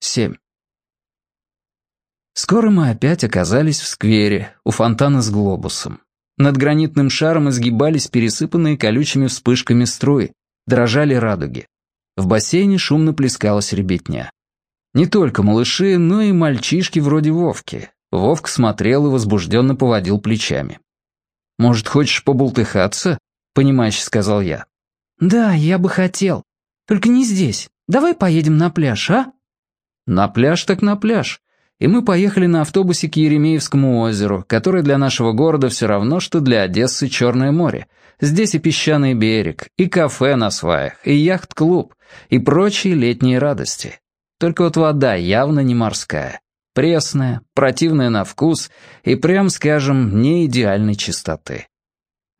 7. Скоро мы опять оказались в сквере, у фонтана с глобусом. Над гранитным шаром изгибались пересыпанные колючими вспышками струи, дрожали радуги. В бассейне шумно плескалась ребятня. Не только малыши, но и мальчишки вроде Вовки. Вовка смотрел и возбужденно поводил плечами. «Может, хочешь побултыхаться?» — понимающе сказал я. «Да, я бы хотел. Только не здесь. Давай поедем на пляж, а?» «На пляж так на пляж и мы поехали на автобусе к Еремеевскому озеру, которое для нашего города все равно, что для Одессы Черное море. Здесь и песчаный берег, и кафе на сваях, и яхт-клуб, и прочие летние радости. Только вот вода явно не морская. Пресная, противная на вкус и, прям скажем, не идеальной чистоты.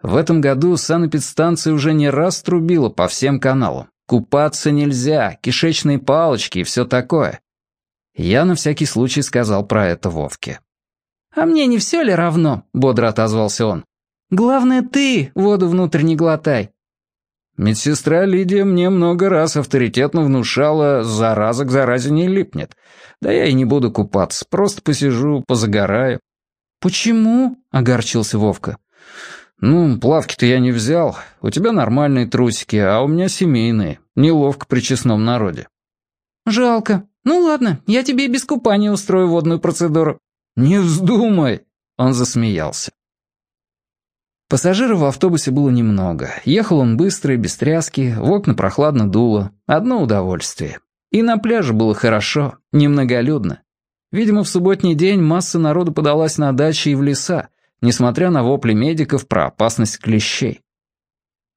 В этом году санэпидстанция уже не раз трубила по всем каналам. Купаться нельзя, кишечные палочки и все такое. Я на всякий случай сказал про это Вовке. «А мне не все ли равно?» — бодро отозвался он. «Главное, ты воду внутрь не глотай». Медсестра Лидия мне много раз авторитетно внушала, зараза к заразе не липнет. Да я и не буду купаться, просто посижу, позагораю. «Почему?» — огорчился Вовка. «Ну, плавки-то я не взял. У тебя нормальные трусики, а у меня семейные. Неловко при честном народе». «Жалко. «Ну ладно, я тебе без купания устрою водную процедуру». «Не вздумай!» Он засмеялся. Пассажиров в автобусе было немного. Ехал он быстро и без тряски, в окна прохладно дуло. Одно удовольствие. И на пляже было хорошо, немноголюдно. Видимо, в субботний день масса народу подалась на дачи и в леса, несмотря на вопли медиков про опасность клещей.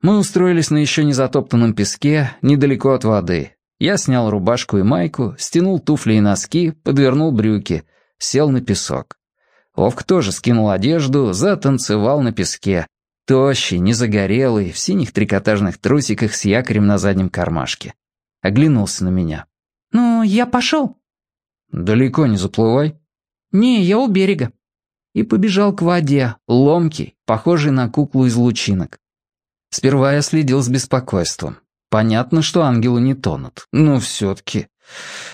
Мы устроились на еще не затоптанном песке, недалеко от воды. Я снял рубашку и майку, стянул туфли и носки, подвернул брюки, сел на песок. Вовк тоже скинул одежду, затанцевал на песке. Тощий, незагорелый, в синих трикотажных трусиках с якорем на заднем кармашке. Оглянулся на меня. «Ну, я пошел». «Далеко не заплывай». «Не, я у берега». И побежал к воде, ломкий, похожий на куклу из лучинок. Сперва я следил с беспокойством. Понятно, что ангелы не тонут, но все-таки.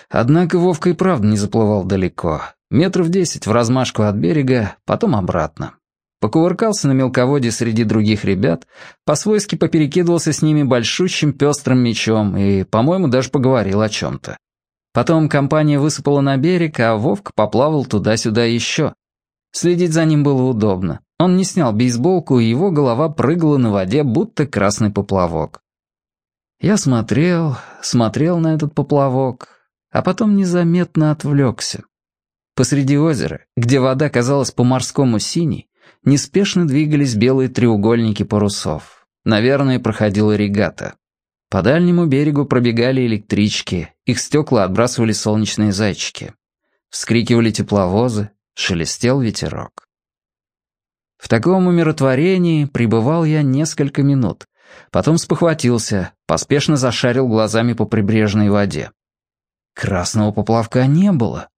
Однако Вовка и правда не заплывал далеко. Метров десять в размашку от берега, потом обратно. Покувыркался на мелководье среди других ребят, по-свойски поперекидывался с ними большущим пестрым мечом и, по-моему, даже поговорил о чем-то. Потом компания высыпала на берег, а Вовка поплавал туда-сюда еще. Следить за ним было удобно. Он не снял бейсболку, и его голова прыгала на воде, будто красный поплавок. Я смотрел, смотрел на этот поплавок, а потом незаметно отвлекся. Посреди озера, где вода казалась по-морскому синей, неспешно двигались белые треугольники парусов. Наверное, проходила регата. По дальнему берегу пробегали электрички, их стекла отбрасывали солнечные зайчики. Вскрикивали тепловозы, шелестел ветерок. В таком умиротворении пребывал я несколько минут, Потом спохватился, поспешно зашарил глазами по прибрежной воде. Красного поплавка не было.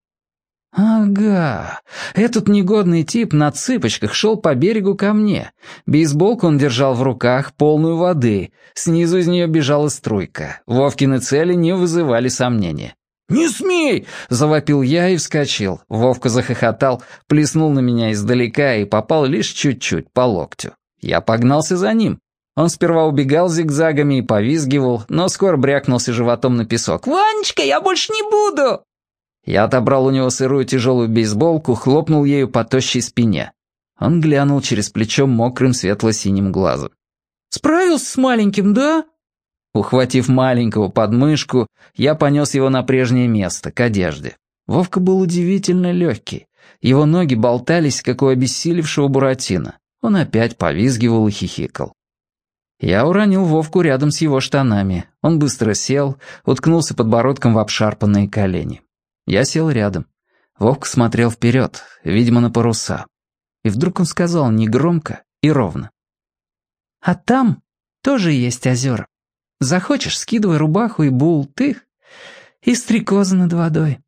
«Ага, этот негодный тип на цыпочках шел по берегу ко мне. Бейсболку он держал в руках, полную воды. Снизу из нее бежала струйка. Вовкины цели не вызывали сомнения. «Не смей!» — завопил я и вскочил. Вовка захохотал, плеснул на меня издалека и попал лишь чуть-чуть, по локтю. Я погнался за ним. Он сперва убегал зигзагами и повизгивал, но скоро брякнулся животом на песок. «Ванечка, я больше не буду!» Я отобрал у него сырую тяжелую бейсболку, хлопнул ею по тощей спине. Он глянул через плечо мокрым светло-синим глазом. «Справился с маленьким, да?» Ухватив маленького под мышку, я понес его на прежнее место, к одежде. Вовка был удивительно легкий. Его ноги болтались, как у обессилевшего буратино. Он опять повизгивал и хихикал. Я уронил Вовку рядом с его штанами. Он быстро сел, уткнулся подбородком в обшарпанные колени. Я сел рядом. Вовка смотрел вперед, видимо, на паруса. И вдруг он сказал негромко и ровно. «А там тоже есть озера. Захочешь, скидывай рубаху и бултых, и стрекоза над водой».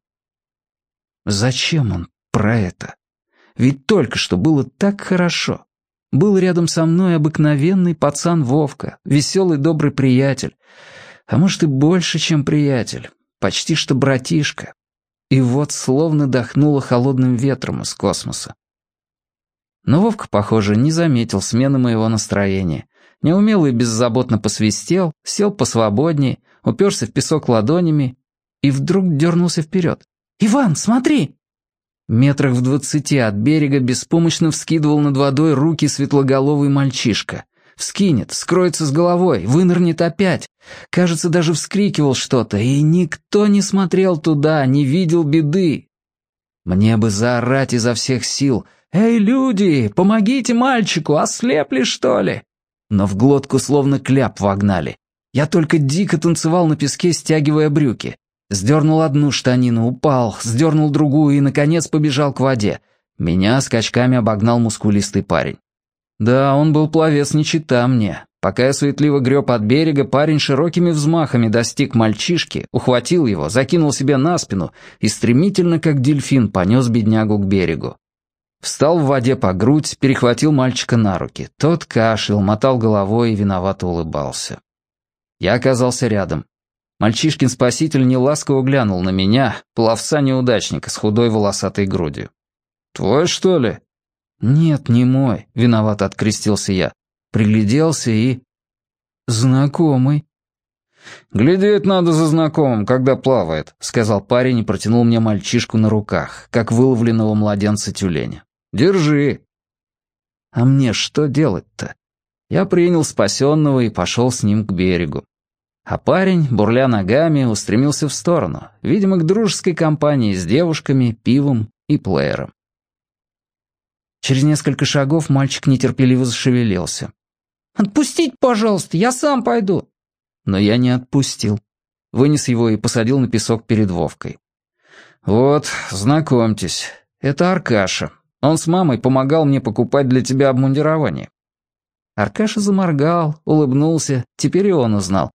Зачем он про это? Ведь только что было так хорошо. Был рядом со мной обыкновенный пацан Вовка, веселый добрый приятель. А может и больше, чем приятель. Почти что братишка. и вот словно дохнуло холодным ветром из космоса. Но Вовка, похоже, не заметил смены моего настроения. Неумело и беззаботно посвистел, сел посвободнее, уперся в песок ладонями и вдруг дернулся вперед. «Иван, смотри!» Метрах в двадцати от берега беспомощно вскидывал над водой руки светлоголовый мальчишка. Вскинет, скроется с головой, вынырнет опять. Кажется, даже вскрикивал что-то, и никто не смотрел туда, не видел беды. Мне бы заорать изо всех сил. «Эй, люди, помогите мальчику, ослепли, что ли?» Но в глотку словно кляп вогнали. Я только дико танцевал на песке, стягивая брюки. Сдернул одну штанину, упал, сдернул другую и, наконец, побежал к воде. Меня скачками обогнал мускулистый парень. Да, он был пловец не чита мне. Пока я суетливо греб от берега, парень широкими взмахами достиг мальчишки, ухватил его, закинул себе на спину и стремительно, как дельфин, понес беднягу к берегу. Встал в воде по грудь, перехватил мальчика на руки. Тот кашлял, мотал головой и виновато улыбался. Я оказался рядом. Мальчишкин спаситель неласково глянул на меня, пловца-неудачника с худой волосатой грудью. «Твой, что ли?» «Нет, не мой», — виновато открестился я. Пригляделся и... «Знакомый». «Глядеть надо за знакомым, когда плавает», — сказал парень и протянул мне мальчишку на руках, как выловленного младенца тюленя. «Держи». А мне что делать-то? Я принял спасенного и пошел с ним к берегу. А парень, бурля ногами, устремился в сторону, видимо, к дружеской компании с девушками, пивом и плеером. Через несколько шагов мальчик нетерпеливо зашевелился. «Отпустить, пожалуйста, я сам пойду». Но я не отпустил. Вынес его и посадил на песок перед Вовкой. «Вот, знакомьтесь, это Аркаша. Он с мамой помогал мне покупать для тебя обмундирование». Аркаша заморгал, улыбнулся, теперь и он узнал.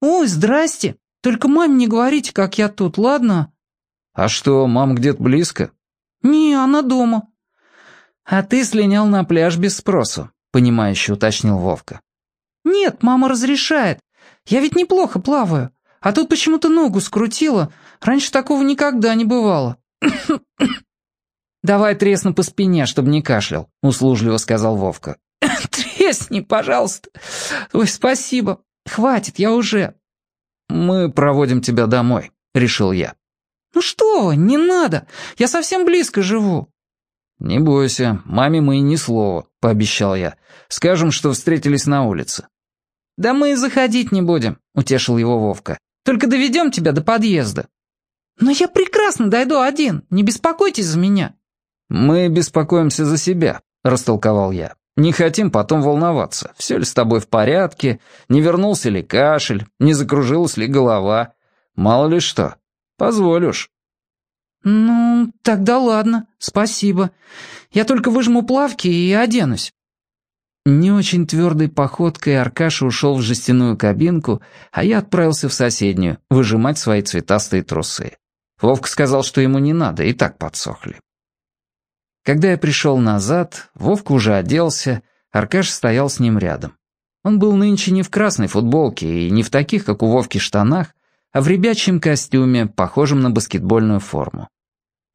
«Ой, здрасте! Только маме не говорите, как я тут, ладно?» «А что, мама где-то близко?» «Не, она дома». «А ты слинял на пляж без спросу», — понимающе уточнил Вовка. «Нет, мама разрешает. Я ведь неплохо плаваю. А тут почему-то ногу скрутила. Раньше такого никогда не бывало». «Давай тресну по спине, чтобы не кашлял», — услужливо сказал Вовка. «Тресни, пожалуйста. Ой, спасибо. Хватит, я уже...» «Мы проводим тебя домой», — решил я. «Ну что вы, не надо. Я совсем близко живу». «Не бойся, маме мы и ни слова», — пообещал я. «Скажем, что встретились на улице». «Да мы и заходить не будем», — утешил его Вовка. «Только доведем тебя до подъезда». «Но я прекрасно дойду один, не беспокойтесь за меня». «Мы беспокоимся за себя», — растолковал я. Не хотим потом волноваться, все ли с тобой в порядке, не вернулся ли кашель, не закружилась ли голова. Мало ли что. Позволь уж». «Ну, тогда ладно, спасибо. Я только выжму плавки и оденусь». Не очень твердой походкой Аркаша ушел в жестяную кабинку, а я отправился в соседнюю, выжимать свои цветастые трусы. Вовка сказал, что ему не надо, и так подсохли. Когда я пришел назад, Вовка уже оделся, Аркаш стоял с ним рядом. Он был нынче не в красной футболке и не в таких, как у Вовки, штанах, а в ребячьем костюме, похожем на баскетбольную форму.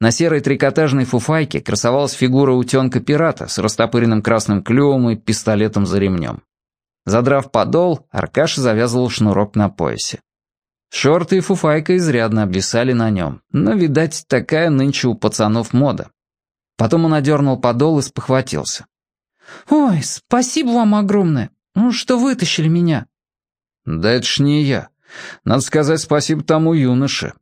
На серой трикотажной фуфайке красовалась фигура утенка-пирата с растопыренным красным клювом и пистолетом за ремнем. Задрав подол, Аркаша завязывал шнурок на поясе. Шорты и фуфайка изрядно обвисали на нем, но, видать, такая нынче у пацанов мода. Потом он одернул подол и спохватился. «Ой, спасибо вам огромное, ну, что вытащили меня». «Да это ж не я. Надо сказать спасибо тому юноше».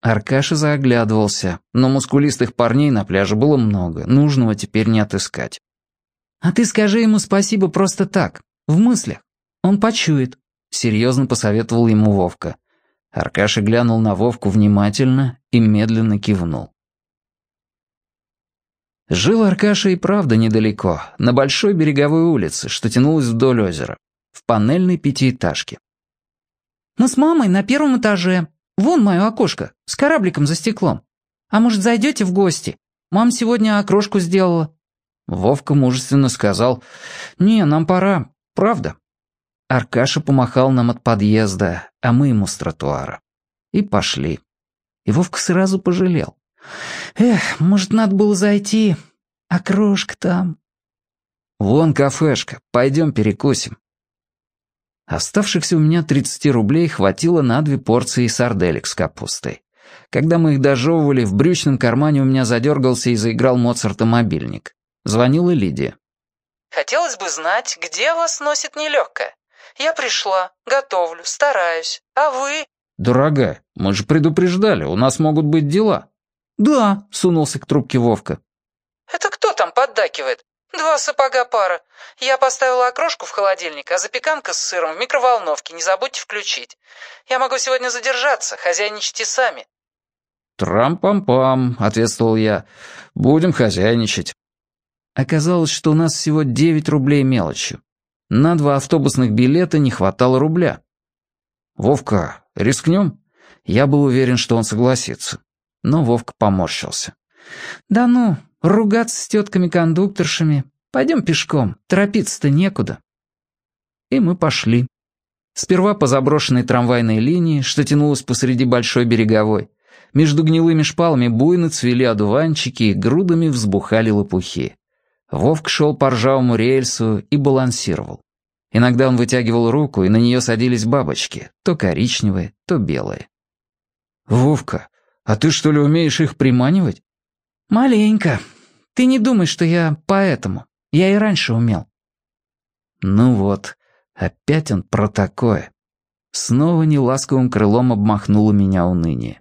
Аркаша заоглядывался, но мускулистых парней на пляже было много, нужного теперь не отыскать. «А ты скажи ему спасибо просто так, в мыслях. Он почует», — серьезно посоветовал ему Вовка. Аркаша глянул на Вовку внимательно и медленно кивнул. Жил Аркаша и правда недалеко, на большой береговой улице, что тянулась вдоль озера, в панельной пятиэтажке. «Мы с мамой на первом этаже. Вон мое окошко, с корабликом за стеклом. А может, зайдете в гости? Мам сегодня окрошку сделала». Вовка мужественно сказал, «Не, нам пора, правда». Аркаша помахал нам от подъезда, а мы ему с тротуара. И пошли. И Вовка сразу пожалел. Эх, может, надо было зайти, а крошка там. Вон кафешка, пойдем перекусим. Оставшихся у меня 30 рублей хватило на две порции сарделек с капустой. Когда мы их дожевывали, в брючном кармане у меня задергался и заиграл Моцарта мобильник. Звонила Лидия. «Хотелось бы знать, где вас носит нелегкая. Я пришла, готовлю, стараюсь. А вы...» «Дорогая, мы же предупреждали, у нас могут быть дела». «Да», — сунулся к трубке Вовка. «Это кто там поддакивает? Два сапога пара. Я поставила окрошку в холодильник, а запеканка с сыром в микроволновке. Не забудьте включить. Я могу сегодня задержаться, хозяйничайте сами». «Трам-пам-пам», — ответствовал я. «Будем хозяйничать». Оказалось, что у нас всего девять рублей мелочью. На два автобусных билета не хватало рубля. «Вовка, рискнем?» Я был уверен, что он согласится. Но Вовка поморщился. «Да ну, ругаться с тетками-кондукторшами. Пойдем пешком, торопиться-то некуда». И мы пошли. Сперва по заброшенной трамвайной линии, что тянулась посреди большой береговой. Между гнилыми шпалами буйно цвели одуванчики и грудами взбухали лопухи. Вовк шел по ржавому рельсу и балансировал. Иногда он вытягивал руку, и на нее садились бабочки, то коричневые, то белые. «Вовка, а ты что ли умеешь их приманивать?» «Маленько. Ты не думай, что я поэтому. Я и раньше умел». Ну вот, опять он про такое. Снова неласковым крылом обмахнуло меня уныние.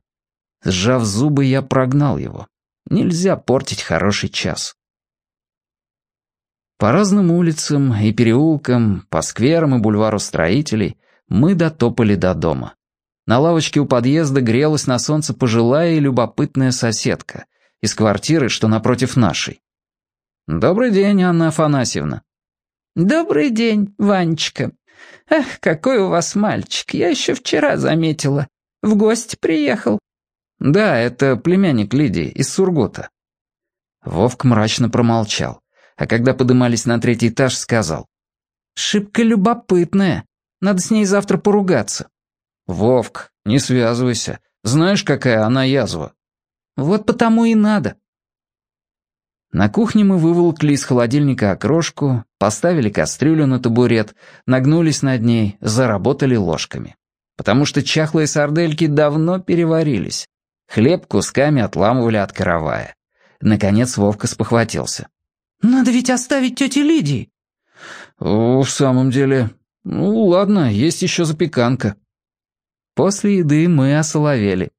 Сжав зубы, я прогнал его. Нельзя портить хороший час. По разным улицам и переулкам, по скверам и бульвару строителей мы дотопали до дома. На лавочке у подъезда грелась на солнце пожилая и любопытная соседка из квартиры, что напротив нашей. «Добрый день, Анна Афанасьевна». «Добрый день, Ванечка. Эх, какой у вас мальчик, я еще вчера заметила. В гости приехал». «Да, это племянник Лидии из Сургута». Вовк мрачно промолчал а когда подымались на третий этаж, сказал. «Шибко любопытная. Надо с ней завтра поругаться». «Вовк, не связывайся. Знаешь, какая она язва?» «Вот потому и надо». На кухне мы выволокли из холодильника окрошку, поставили кастрюлю на табурет, нагнулись над ней, заработали ложками. Потому что чахлые сардельки давно переварились. Хлеб кусками отламывали от каравая. Наконец Вовка спохватился. «Надо ведь оставить тете Лидии». «В самом деле... Ну, ладно, есть еще запеканка». После еды мы осоловели.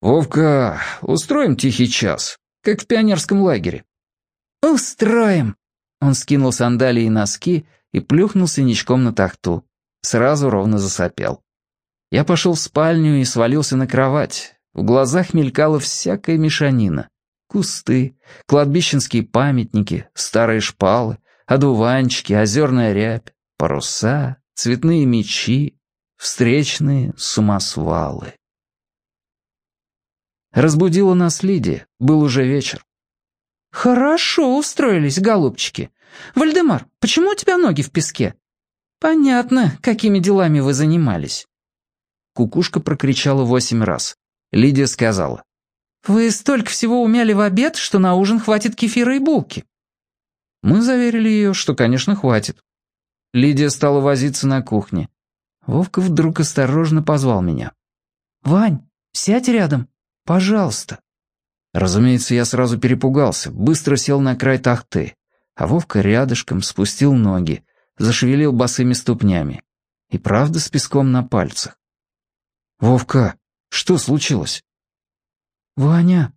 «Вовка, устроим тихий час, как в пионерском лагере». «Устроим». Он скинул сандалии и носки и плюхнулся ничком на тахту. Сразу ровно засопел. Я пошел в спальню и свалился на кровать. В глазах мелькала всякая мешанина. Кусты, кладбищенские памятники, старые шпалы, одуванчики, озерная рябь, паруса, цветные мечи, встречные сумасвалы. Разбудила нас Лидия, был уже вечер. «Хорошо устроились, голубчики. Вальдемар, почему у тебя ноги в песке?» «Понятно, какими делами вы занимались». Кукушка прокричала восемь раз. Лидия сказала. «Вы столько всего умяли в обед, что на ужин хватит кефира и булки». Мы заверили ее, что, конечно, хватит. Лидия стала возиться на кухне. Вовка вдруг осторожно позвал меня. «Вань, сядь рядом, пожалуйста». Разумеется, я сразу перепугался, быстро сел на край тахты, а Вовка рядышком спустил ноги, зашевелил босыми ступнями. И правда с песком на пальцах. «Вовка, что случилось?» «Ваня,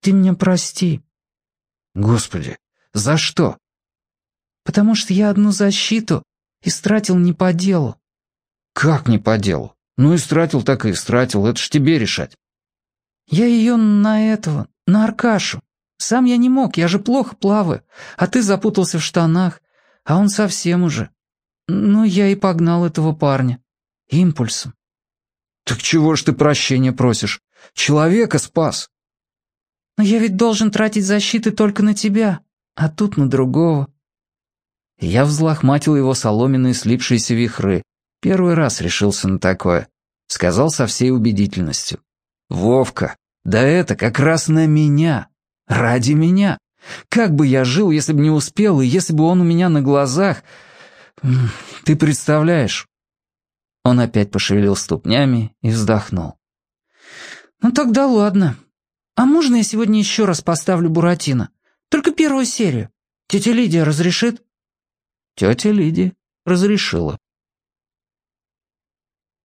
ты меня прости». «Господи, за что?» «Потому что я одну защиту истратил не по делу». «Как не по делу? Ну, истратил так и истратил, это ж тебе решать». «Я ее на этого, на Аркашу. Сам я не мог, я же плохо плаваю, а ты запутался в штанах, а он совсем уже. Ну, я и погнал этого парня. Импульсом». «Так чего ж ты прощения просишь? Человека спас!» «Но я ведь должен тратить защиты только на тебя, а тут на другого». Я взлохматил его соломенные слипшиеся вихры. Первый раз решился на такое. Сказал со всей убедительностью. Вовка, да это как раз на меня. Ради меня. Как бы я жил, если бы не успел, и если бы он у меня на глазах... Ты представляешь?» Он опять пошевелил ступнями и вздохнул. «Ну тогда ладно. А можно я сегодня еще раз поставлю Буратино? Только первую серию. Тетя Лидия разрешит?» Тетя Лидия разрешила.